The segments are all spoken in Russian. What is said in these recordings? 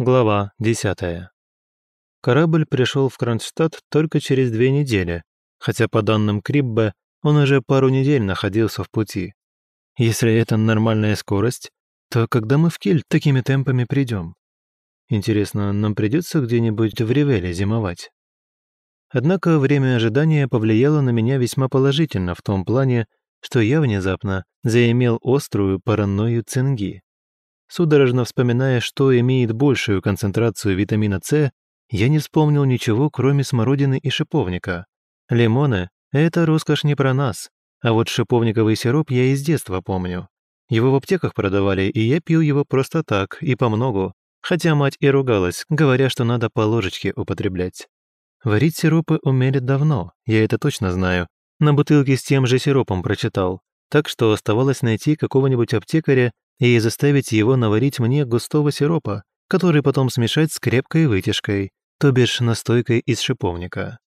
Глава 10. Корабль пришел в Кронштадт только через две недели, хотя по данным Криббе он уже пару недель находился в пути. Если это нормальная скорость, то когда мы в Киль такими темпами придем? Интересно, нам придется где-нибудь в Ревеле зимовать? Однако время ожидания повлияло на меня весьма положительно в том плане, что я внезапно заимел острую паранойю цинги. Судорожно вспоминая, что имеет большую концентрацию витамина С, я не вспомнил ничего, кроме смородины и шиповника. Лимоны — это роскошь не про нас, а вот шиповниковый сироп я из детства помню. Его в аптеках продавали, и я пил его просто так, и помногу, хотя мать и ругалась, говоря, что надо по ложечке употреблять. Варить сиропы умели давно, я это точно знаю. На бутылке с тем же сиропом прочитал, так что оставалось найти какого-нибудь аптекаря и заставить его наварить мне густого сиропа, который потом смешать с крепкой вытяжкой, то бишь настойкой из шиповника.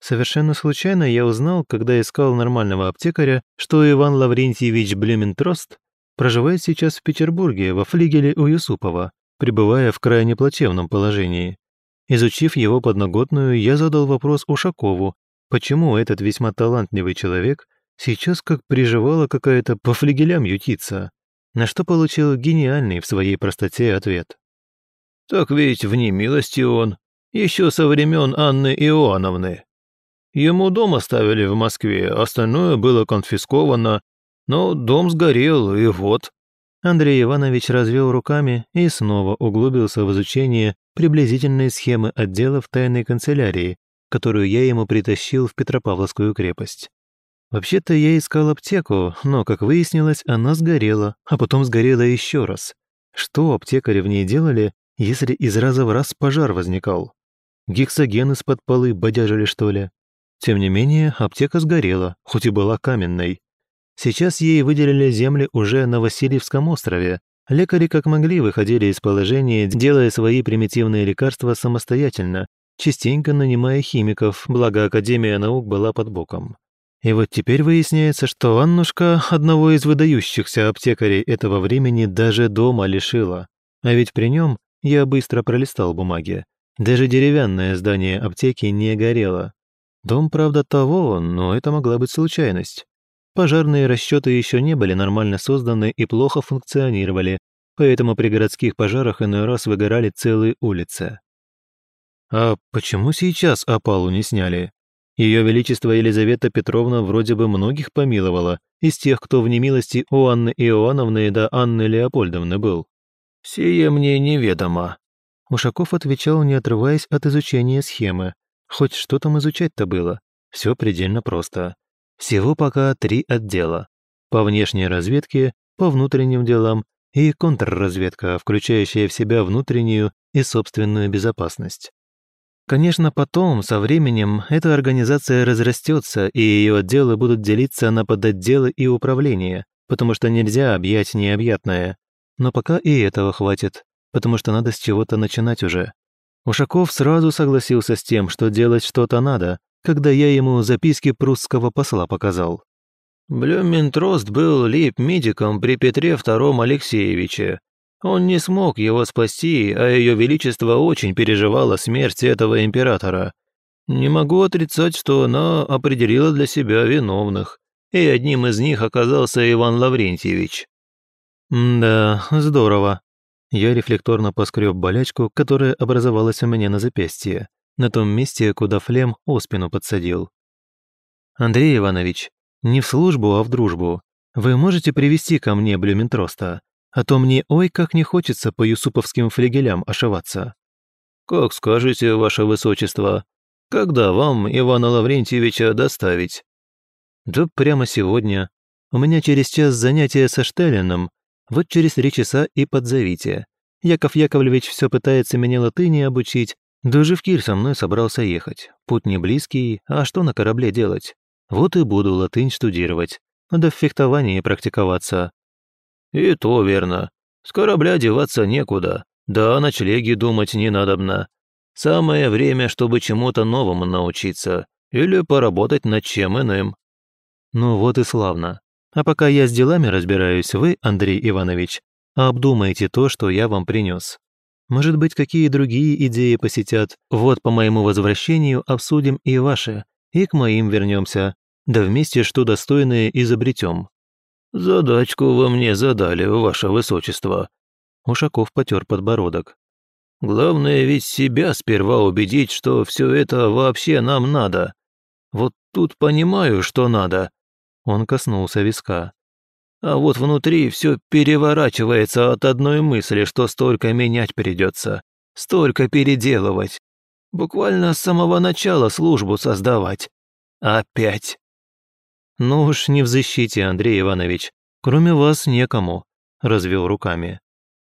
Совершенно случайно я узнал, когда искал нормального аптекаря, что Иван Лаврентьевич Блюментрост проживает сейчас в Петербурге во флигеле у Юсупова, пребывая в крайне плачевном положении. Изучив его подноготную, я задал вопрос Ушакову, почему этот весьма талантливый человек сейчас как приживала какая-то по флигелям ютиться на что получил гениальный в своей простоте ответ. «Так ведь в немилости он, еще со времен Анны Иоанновны. Ему дом оставили в Москве, остальное было конфисковано, но дом сгорел, и вот». Андрей Иванович развел руками и снова углубился в изучение приблизительной схемы отделов тайной канцелярии, которую я ему притащил в Петропавловскую крепость. Вообще-то я искал аптеку, но, как выяснилось, она сгорела, а потом сгорела еще раз. Что аптекари в ней делали, если из раза в раз пожар возникал? Гексоген из-под полы бодяжили, что ли? Тем не менее, аптека сгорела, хоть и была каменной. Сейчас ей выделили земли уже на Васильевском острове. Лекари как могли выходили из положения, делая свои примитивные лекарства самостоятельно, частенько нанимая химиков, благо Академия наук была под боком. И вот теперь выясняется, что Аннушка одного из выдающихся аптекарей этого времени даже дома лишила. А ведь при нем я быстро пролистал бумаги. Даже деревянное здание аптеки не горело. Дом, правда, того, но это могла быть случайность. Пожарные расчеты еще не были нормально созданы и плохо функционировали, поэтому при городских пожарах иной раз выгорали целые улицы. А почему сейчас опалу не сняли? Ее Величество Елизавета Петровна вроде бы многих помиловала, из тех, кто в немилости у Анны Иоанновны до Анны Леопольдовны был. «Сие мне неведомо», — Ушаков отвечал, не отрываясь от изучения схемы. Хоть что там изучать-то было? Все предельно просто. Всего пока три отдела. По внешней разведке, по внутренним делам и контрразведка, включающая в себя внутреннюю и собственную безопасность. Конечно, потом, со временем, эта организация разрастется, и ее отделы будут делиться на подотделы и управления, потому что нельзя объять необъятное. Но пока и этого хватит, потому что надо с чего-то начинать уже. Ушаков сразу согласился с тем, что делать что-то надо, когда я ему записки прусского посла показал. Блюментрост был лейб-медиком при Петре II Алексеевиче, он не смог его спасти, а ее величество очень переживало смерть этого императора. Не могу отрицать, что она определила для себя виновных, и одним из них оказался Иван Лаврентьевич. «Да, здорово». Я рефлекторно поскреб болячку, которая образовалась у меня на запястье, на том месте, куда Флем оспину подсадил. «Андрей Иванович, не в службу, а в дружбу. Вы можете привести ко мне Блюментроста? А то мне ой как не хочется по юсуповским флигелям ошиваться». «Как скажете, ваше высочество, когда вам Ивана Лаврентьевича доставить?» «Да прямо сегодня. У меня через час занятия со Штеллином, вот через три часа и подзовите. Яков Яковлевич все пытается меня латыни обучить, даже в Кир со мной собрался ехать. Путь не близкий, а что на корабле делать? Вот и буду латынь штудировать. Надо в фехтовании практиковаться. «И то верно. С корабля деваться некуда, да о ночлеге думать не надобно. Самое время, чтобы чему-то новому научиться или поработать над чем иным». «Ну вот и славно. А пока я с делами разбираюсь, вы, Андрей Иванович, обдумайте то, что я вам принес. Может быть, какие другие идеи посетят. Вот по моему возвращению обсудим и ваши, и к моим вернемся. Да вместе что достойное изобретем». «Задачку вы мне задали, ваше высочество». Ушаков потер подбородок. «Главное ведь себя сперва убедить, что все это вообще нам надо. Вот тут понимаю, что надо». Он коснулся виска. А вот внутри все переворачивается от одной мысли, что столько менять придется, столько переделывать. Буквально с самого начала службу создавать. Опять. «Ну уж не в защите, Андрей Иванович. Кроме вас некому», – развел руками.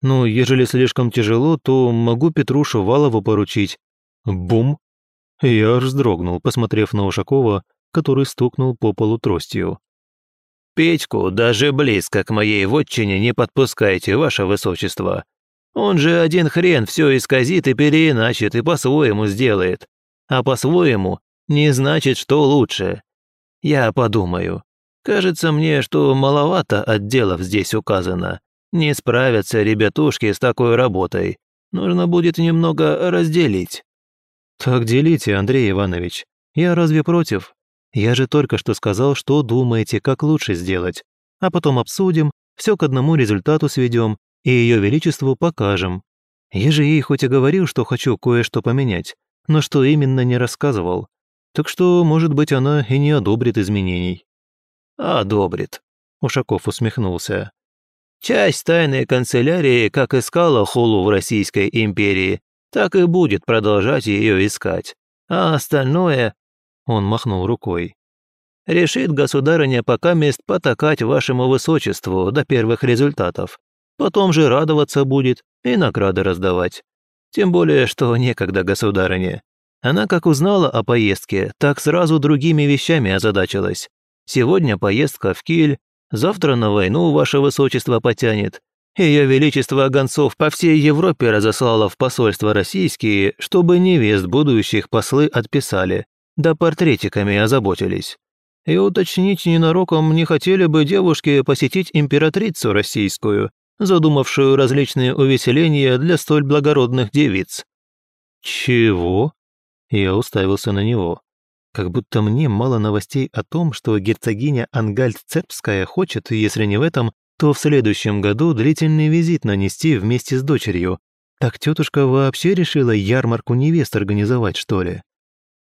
«Ну, ежели слишком тяжело, то могу Петру Шувалову поручить». Бум! Я аж вздрогнул, посмотрев на Ушакова, который стукнул по полу тростью. Петьку даже близко к моей вотчине не подпускайте, ваше высочество. Он же один хрен все исказит и переиначит, и по-своему сделает. А по-своему не значит, что лучше. Я подумаю. Кажется мне, что маловато отделов здесь указано. Не справятся ребятушки с такой работой. Нужно будет немного разделить». «Так делите, Андрей Иванович. Я разве против? Я же только что сказал, что думаете, как лучше сделать. А потом обсудим, все к одному результату сведем и Ее Величеству покажем. Я же ей хоть и говорил, что хочу кое-что поменять, но что именно не рассказывал. Так что, может быть, она и не одобрит изменений». «Одобрит», — Ушаков усмехнулся. «Часть тайной канцелярии как искала хулу в Российской империи, так и будет продолжать ее искать. А остальное он махнул рукой. «Решит государыня пока мест потакать вашему высочеству до первых результатов. Потом же радоваться будет и награды раздавать. Тем более, что некогда государыне. Она как узнала о поездке, так сразу другими вещами озадачилась. Сегодня поездка в Киль, завтра на войну ваше высочество потянет. Ее величество гонцов по всей Европе разослало в посольства российские, чтобы невест будущих послы отписали, да портретиками озаботились. И уточнить ненароком не хотели бы девушки посетить императрицу российскую, задумавшую различные увеселения для столь благородных девиц. «Чего?» Я уставился на него. Как будто мне мало новостей о том, что герцогиня Ангальд-Цепская хочет, если не в этом, то в следующем году длительный визит нанести вместе с дочерью. Так тетушка вообще решила ярмарку невест организовать, что ли?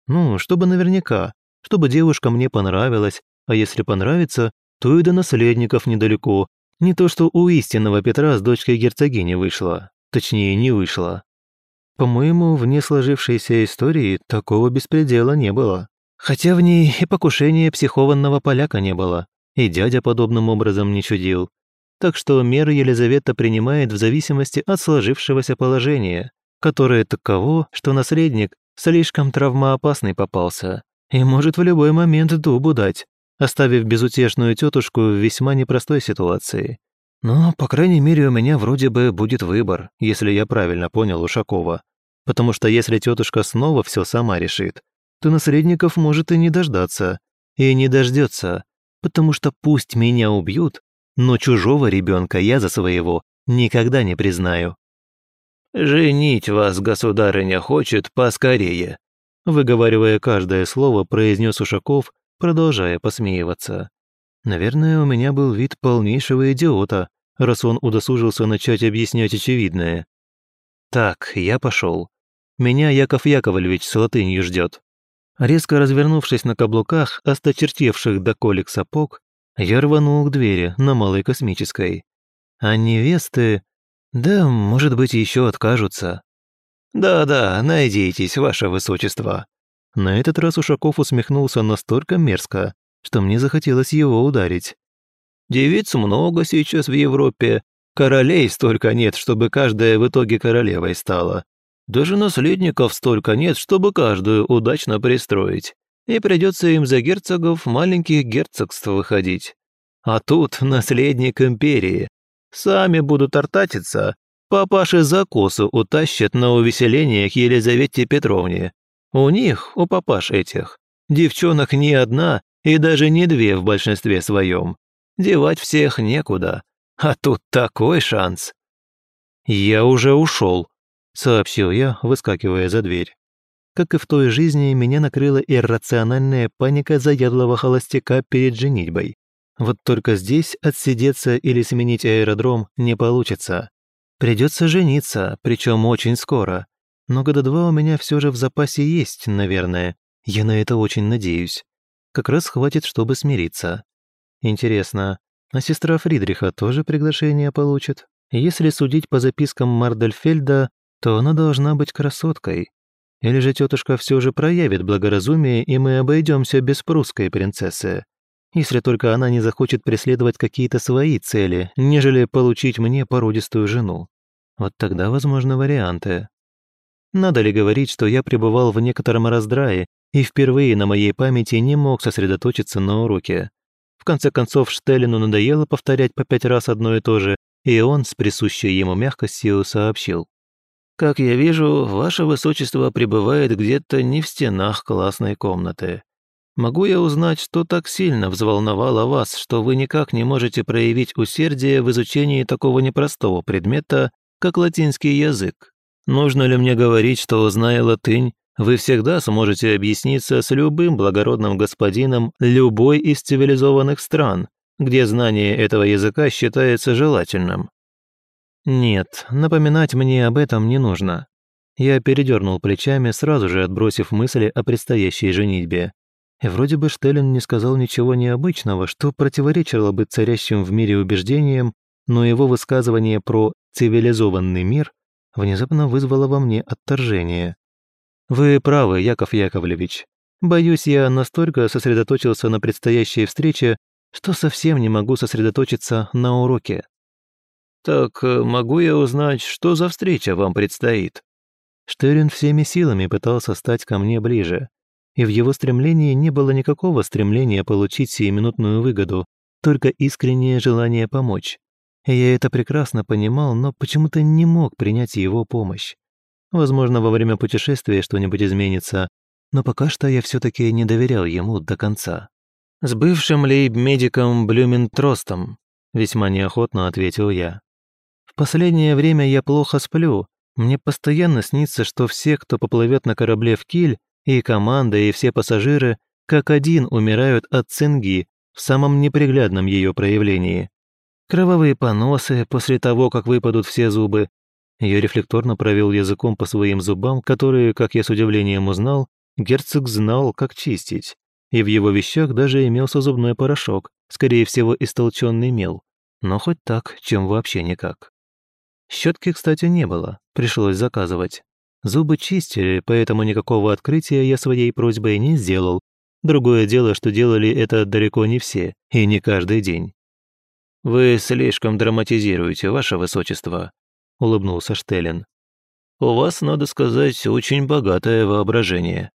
Ну, чтобы наверняка, чтобы девушка мне понравилась, а если понравится, то и до наследников недалеко. Не то, что у истинного Петра с дочкой герцогини вышла. Точнее, не вышла. По-моему, в несложившейся истории такого беспредела не было. Хотя в ней и покушения психованного поляка не было, и дядя подобным образом не чудил. Так что меры Елизавета принимает в зависимости от сложившегося положения, которое таково, что наследник Слишком травмоопасный попался и может в любой момент дубу дать, оставив безутешную тетушку в весьма непростой ситуации. Но, по крайней мере, у меня вроде бы будет выбор, если я правильно понял Ушакова. Потому что если тетушка снова все сама решит, то наследников может и не дождаться. И не дождется, потому что пусть меня убьют, но чужого ребенка я за своего никогда не признаю. «Женить вас, государыня, хочет поскорее», выговаривая каждое слово, произнес Ушаков, продолжая посмеиваться. Наверное, у меня был вид полнейшего идиота, раз он удосужился начать объяснять очевидное. Так, я пошел. Меня Яков Яковлевич с латынью ждет. Резко развернувшись на каблуках, осточертевших до колик сапог, я рванул к двери на Малой Космической. А невесты... Да, может быть, еще откажутся. Да-да, найдитесь, ваше высочество. На этот раз Ушаков усмехнулся настолько мерзко, что мне захотелось его ударить. Девиц много сейчас в Европе. Королей столько нет, чтобы каждая в итоге королевой стала. Даже наследников столько нет, чтобы каждую удачно пристроить. И придется им за герцогов маленьких герцогств выходить. А тут наследник империи, Сами будут артатиться, папаши за косу утащат на увеселение к Елизавете Петровне. У них, у папаш этих, девчонок не одна и даже не две в большинстве своем. Девать всех некуда. А тут такой шанс. Я уже ушел. – сообщил я, выскакивая за дверь. Как и в той жизни, меня накрыла иррациональная паника заядлого холостяка перед женитьбой. Вот только здесь отсидеться или сменить аэродром не получится. Придется жениться, причем очень скоро. Но года два у меня все же в запасе есть, наверное. Я на это очень надеюсь. Как раз хватит, чтобы смириться. Интересно, а сестра Фридриха тоже приглашение получит? Если судить по запискам Мардельфельда, то она должна быть красоткой. Или же тетушка все же проявит благоразумие, и мы обойдемся без прусской принцессы. Если только она не захочет преследовать какие-то свои цели, нежели получить мне породистую жену. Вот тогда возможны варианты. Надо ли говорить, что я пребывал в некотором раздрае и впервые на моей памяти не мог сосредоточиться на уроке. В конце концов, Штеллину надоело повторять по пять раз одно и то же, и он с присущей ему мягкостью сообщил. «Как я вижу, ваше высочество пребывает где-то не в стенах классной комнаты. Могу я узнать, что так сильно взволновало вас, что вы никак не можете проявить усердие в изучении такого непростого предмета, как латинский язык? Нужно ли мне говорить, что, зная латынь, вы всегда сможете объясниться с любым благородным господином любой из цивилизованных стран, где знание этого языка считается желательным. Нет, напоминать мне об этом не нужно. Я передернул плечами, сразу же отбросив мысли о предстоящей женитьбе. И вроде бы Штеллин не сказал ничего необычного, что противоречило бы царящим в мире убеждениям, но его высказывание про «цивилизованный мир» внезапно вызвало во мне отторжение. «Вы правы, Яков Яковлевич. Боюсь, я настолько сосредоточился на предстоящей встрече, что совсем не могу сосредоточиться на уроке». «Так э, могу я узнать, что за встреча вам предстоит?» Штерин всеми силами пытался стать ко мне ближе, и в его стремлении не было никакого стремления получить сиюминутную выгоду, только искреннее желание помочь. Я это прекрасно понимал, но почему-то не мог принять его помощь. Возможно, во время путешествия что-нибудь изменится, но пока что я все-таки не доверял ему до конца. «С бывшим лейб-медиком Блюментростом», — весьма неохотно ответил я. «В последнее время я плохо сплю. Мне постоянно снится, что все, кто поплывет на корабле в Киль, и команда, и все пассажиры, как один умирают от цинги в самом неприглядном ее проявлении. Кровавые поносы после того, как выпадут все зубы, я рефлекторно провел языком по своим зубам, которые, как я с удивлением узнал, герцог знал, как чистить. И в его вещах даже имелся зубной порошок, скорее всего, истолченный мел. Но хоть так, чем вообще никак. Щетки, кстати, не было, пришлось заказывать. Зубы чистили, поэтому никакого открытия я своей просьбой не сделал. Другое дело, что делали это далеко не все, и не каждый день. «Вы слишком драматизируете, ваше высочество», улыбнулся Штеллин. «У вас, надо сказать, очень богатое воображение».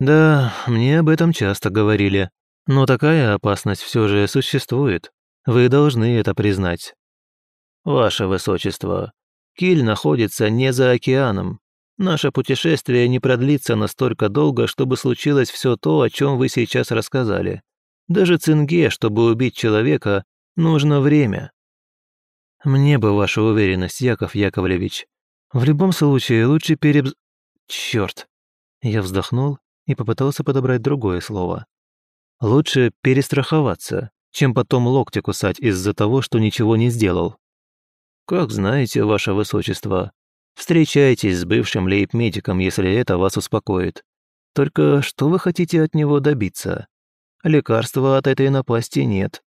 «Да, мне об этом часто говорили. Но такая опасность все же существует. Вы должны это признать». «Ваше Высочество, Киль находится не за океаном. Наше путешествие не продлится настолько долго, чтобы случилось все то, о чем вы сейчас рассказали. Даже цинге, чтобы убить человека, нужно время. Мне бы ваша уверенность, Яков Яковлевич. В любом случае, лучше переб... Черт. Я вздохнул и попытался подобрать другое слово. Лучше перестраховаться, чем потом локти кусать из-за того, что ничего не сделал. Как знаете, ваше высочество, встречайтесь с бывшим лейб-медиком, если это вас успокоит. Только что вы хотите от него добиться? Лекарства от этой напасти нет.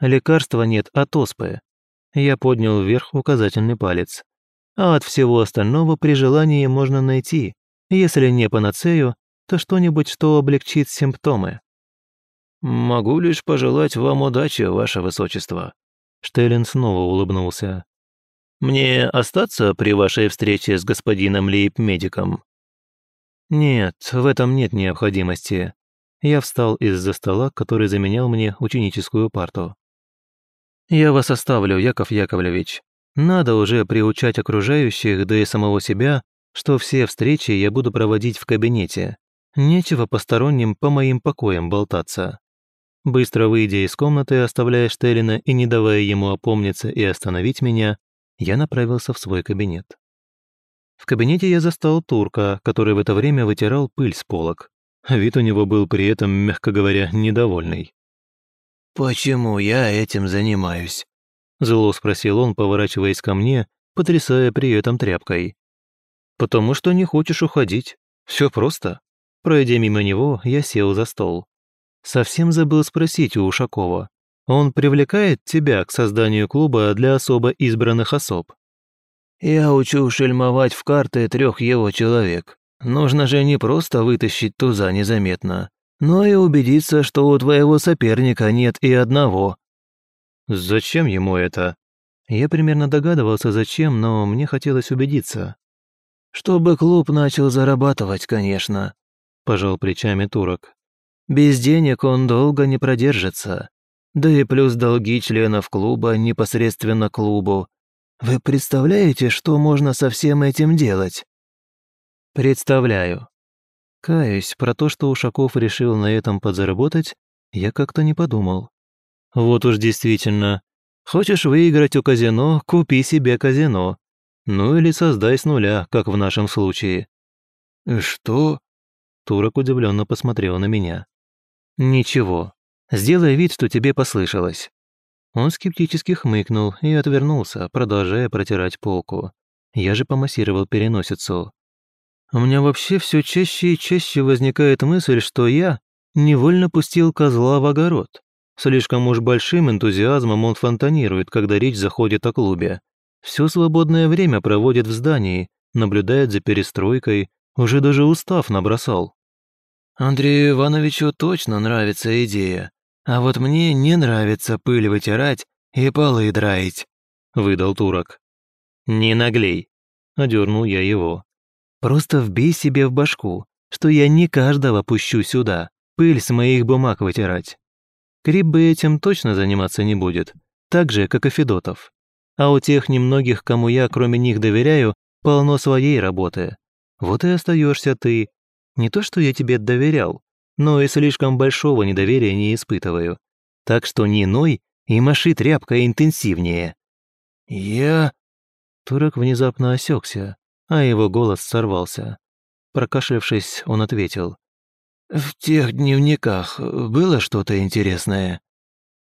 Лекарства нет от оспы, я поднял вверх указательный палец. А от всего остального при желании можно найти. Если не панацею, то что-нибудь, что облегчит симптомы. «Могу лишь пожелать вам удачи, ваше высочество». Штеллин снова улыбнулся. «Мне остаться при вашей встрече с господином лейб-медиком?» «Нет, в этом нет необходимости». Я встал из-за стола, который заменял мне ученическую парту. «Я вас оставлю, Яков Яковлевич. Надо уже приучать окружающих, да и самого себя, что все встречи я буду проводить в кабинете. Нечего посторонним по моим покоям болтаться». Быстро выйдя из комнаты, оставляя Штеллина и не давая ему опомниться и остановить меня, я направился в свой кабинет. В кабинете я застал турка, который в это время вытирал пыль с полок. Вид у него был при этом, мягко говоря, недовольный. «Почему я этим занимаюсь?» Зло спросил он, поворачиваясь ко мне, потрясая при этом тряпкой. «Потому что не хочешь уходить. Все просто». Пройдя мимо него, я сел за стол. Совсем забыл спросить у Ушакова. Он привлекает тебя к созданию клуба для особо избранных особ? Я учу шельмовать в карты трех его человек. Нужно же не просто вытащить туза незаметно, но и убедиться, что у твоего соперника нет и одного. Зачем ему это? Я примерно догадывался, зачем, но мне хотелось убедиться. Чтобы клуб начал зарабатывать, конечно, пожал плечами турок. Без денег он долго не продержится. Да и плюс долги членов клуба непосредственно клубу. Вы представляете, что можно со всем этим делать? Представляю. Каюсь, про то, что Ушаков решил на этом подзаработать, я как-то не подумал. Вот уж действительно. Хочешь выиграть у казино, купи себе казино. Ну или создай с нуля, как в нашем случае. Что? Турок удивленно посмотрел на меня. Ничего. Сделай вид, что тебе послышалось. Он скептически хмыкнул и отвернулся, продолжая протирать полку. Я же помассировал переносицу. У меня вообще все чаще и чаще возникает мысль, что я невольно пустил козла в огород. Слишком уж большим энтузиазмом он фонтанирует, когда речь заходит о клубе. Все свободное время проводит в здании, наблюдает за перестройкой, уже даже устав набросал. Андрею Ивановичу точно нравится идея, а вот мне не нравится пыль вытирать и полы драить», — выдал турок. «Не наглей», — одернул я его. «Просто вбей себе в башку, что я не каждого пущу сюда, пыль с моих бумаг вытирать. Крип бы этим точно заниматься не будет, так же, как и Федотов. А у тех немногих, кому я, кроме них, доверяю, полно своей работы. Вот и остаешься ты, не то, что я тебе доверял, но и слишком большого недоверия не испытываю. Так что не ной и маши тряпкой интенсивнее». «Я...» Турок внезапно осекся, а его голос сорвался. Прокашлявшись, он ответил. «В тех дневниках было что-то интересное?»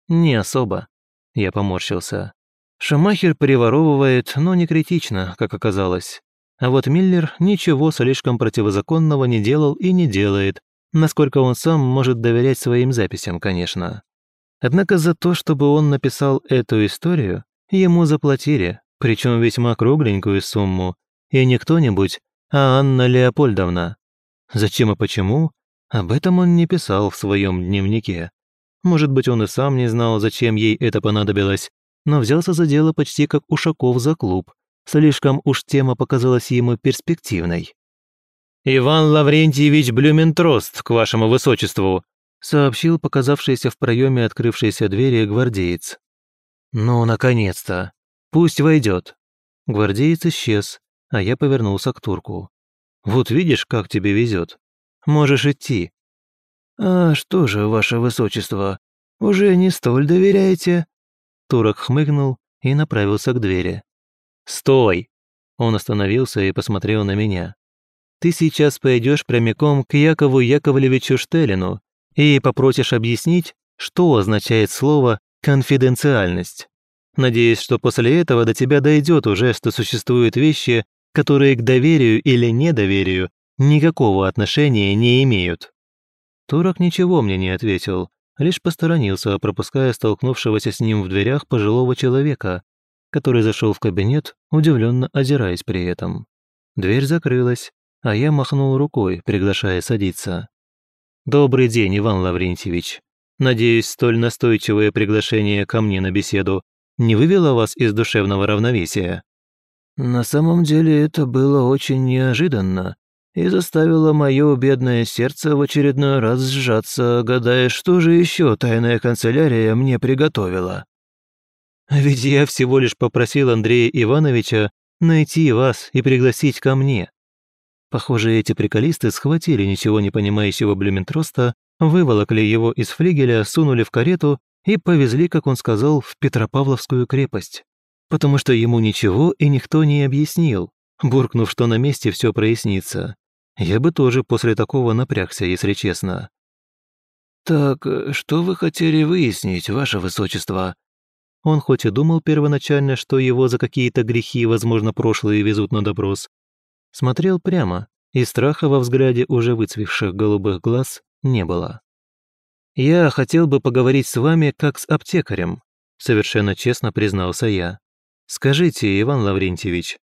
«Не особо», — я поморщился. Шамахер переворовывает, но не критично, как оказалось. А вот Миллер ничего слишком противозаконного не делал и не делает, насколько он сам может доверять своим записям, конечно. Однако за то, чтобы он написал эту историю, ему заплатили, причем весьма кругленькую сумму, и не кто-нибудь, а Анна Леопольдовна. Зачем и почему, об этом он не писал в своем дневнике. Может быть, он и сам не знал, зачем ей это понадобилось, но взялся за дело почти как Ушаков за клуб, Слишком уж тема показалась ему перспективной. «Иван Лаврентьевич Блюментрост, к вашему высочеству», сообщил показавшийся в проеме открывшейся двери гвардеец. «Ну, наконец-то! Пусть войдет!» Гвардеец исчез, а я повернулся к турку. «Вот видишь, как тебе везет. Можешь идти». «А что же, ваше высочество, уже не столь доверяете?» Турок хмыкнул и направился к двери. «Стой!» Он остановился и посмотрел на меня. «Ты сейчас пойдешь прямиком к Якову Яковлевичу Штелину и попросишь объяснить, что означает слово «конфиденциальность». Надеюсь, что после этого до тебя дойдет уже, что существуют вещи, которые к доверию или недоверию никакого отношения не имеют». Турок ничего мне не ответил, лишь посторонился, пропуская столкнувшегося с ним в дверях пожилого человека, который зашел в кабинет, удивленно озираясь при этом. Дверь закрылась, а я махнул рукой, приглашая садиться. «Добрый день, Иван Лаврентьевич. Надеюсь, столь настойчивое приглашение ко мне на беседу не вывело вас из душевного равновесия?» «На самом деле это было очень неожиданно и заставило мое бедное сердце в очередной раз сжаться, гадая, что же еще тайная канцелярия мне приготовила». Ведь я всего лишь попросил Андрея Ивановича найти вас и пригласить ко мне. Похоже, эти приколисты схватили ничего не понимающего Блюментроста, выволокли его из флигеля, сунули в карету и повезли, как он сказал, в Петропавловскую крепость. Потому что ему ничего и никто не объяснил, буркнув, что на месте все прояснится. Я бы тоже после такого напрягся, если честно. «Так, что вы хотели выяснить, ваше высочество?» Он хоть и думал первоначально, что его за какие-то грехи, возможно, прошлые везут на допрос, смотрел прямо, и страха во взгляде уже выцвевших голубых глаз не было. «Я хотел бы поговорить с вами как с аптекарем», совершенно честно признался я. «Скажите, Иван Лаврентьевич,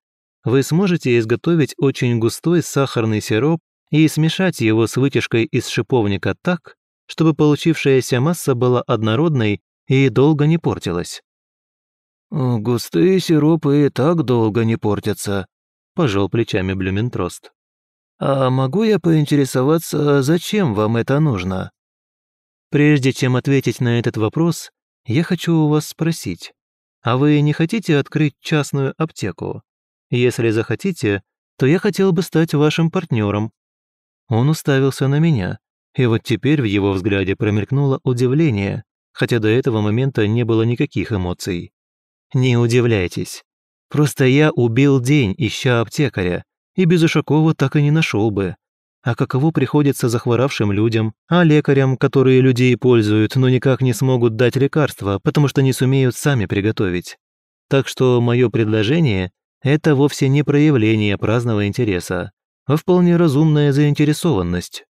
вы сможете изготовить очень густой сахарный сироп и смешать его с вытяжкой из шиповника так, чтобы получившаяся масса была однородной и долго не портилась?» «Густые сиропы и так долго не портятся», – пожал плечами Блюментрост. «А могу я поинтересоваться, зачем вам это нужно?» Прежде чем ответить на этот вопрос, я хочу у вас спросить, а вы не хотите открыть частную аптеку? Если захотите, то я хотел бы стать вашим партнером». Он уставился на меня, и вот теперь в его взгляде промелькнуло удивление, хотя до этого момента не было никаких эмоций. «Не удивляйтесь. Просто я убил день, ища аптекаря, и без Ушакова так и не нашел бы. А каково приходится захворавшим людям, а лекарям, которые людей пользуют, но никак не смогут дать лекарства, потому что не сумеют сами приготовить. Так что мое предложение – это вовсе не проявление праздного интереса, а вполне разумная заинтересованность.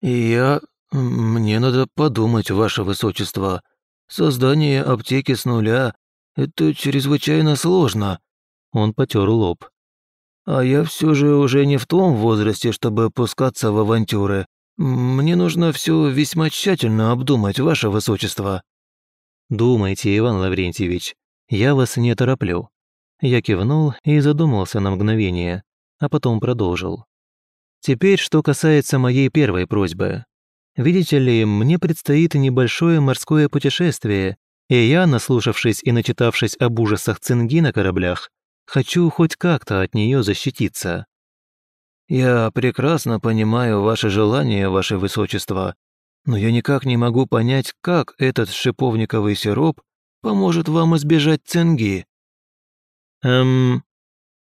«Я... мне надо подумать, ваше высочество. Создание аптеки с нуля – это чрезвычайно сложно». Он потер лоб. А я все же уже не в том возрасте, чтобы опускаться в авантюры. Мне нужно все весьма тщательно обдумать, ваше высочество». «Думайте, Иван Лаврентьевич, я вас не тороплю». Я кивнул и задумался на мгновение, а потом продолжил. «Теперь, что касается моей первой просьбы. Видите ли, мне предстоит небольшое морское путешествие, и я, наслушавшись и начитавшись об ужасах цинги на кораблях, Хочу хоть как-то от нее защититься». «Я прекрасно понимаю ваше желание, ваше высочество, но я никак не могу понять, как этот шиповниковый сироп поможет вам избежать цинги». «Эм...»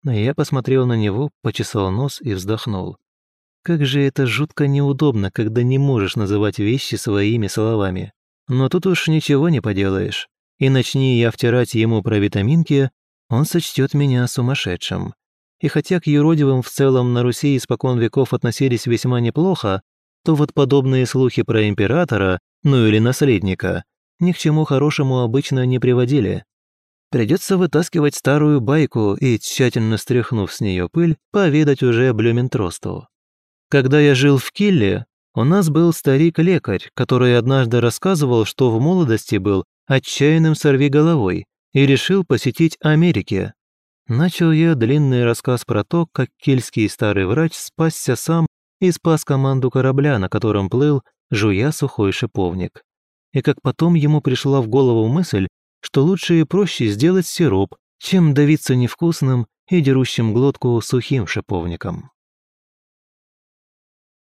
Я посмотрел на него, почесал нос и вздохнул. Как же это жутко неудобно, когда не можешь называть вещи своими словами. Но тут уж ничего не поделаешь. И начни я втирать ему про витаминки, он сочтет меня сумасшедшим. И хотя к юродивым в целом на Руси испокон веков относились весьма неплохо, то вот подобные слухи про императора, ну или наследника, ни к чему хорошему обычно не приводили. Придется вытаскивать старую байку и, тщательно стряхнув с нее пыль, поведать уже Блюментросту. Когда я жил в Килле, у нас был старик-лекарь, который однажды рассказывал, что в молодости был отчаянным сорвиголовой и решил посетить Америки. Начал я длинный рассказ про то, как кельтский старый врач спасся сам и спас команду корабля, на котором плыл, жуя сухой шиповник. И как потом ему пришла в голову мысль, что лучше и проще сделать сироп, чем давиться невкусным и дерущим глотку сухим шиповником.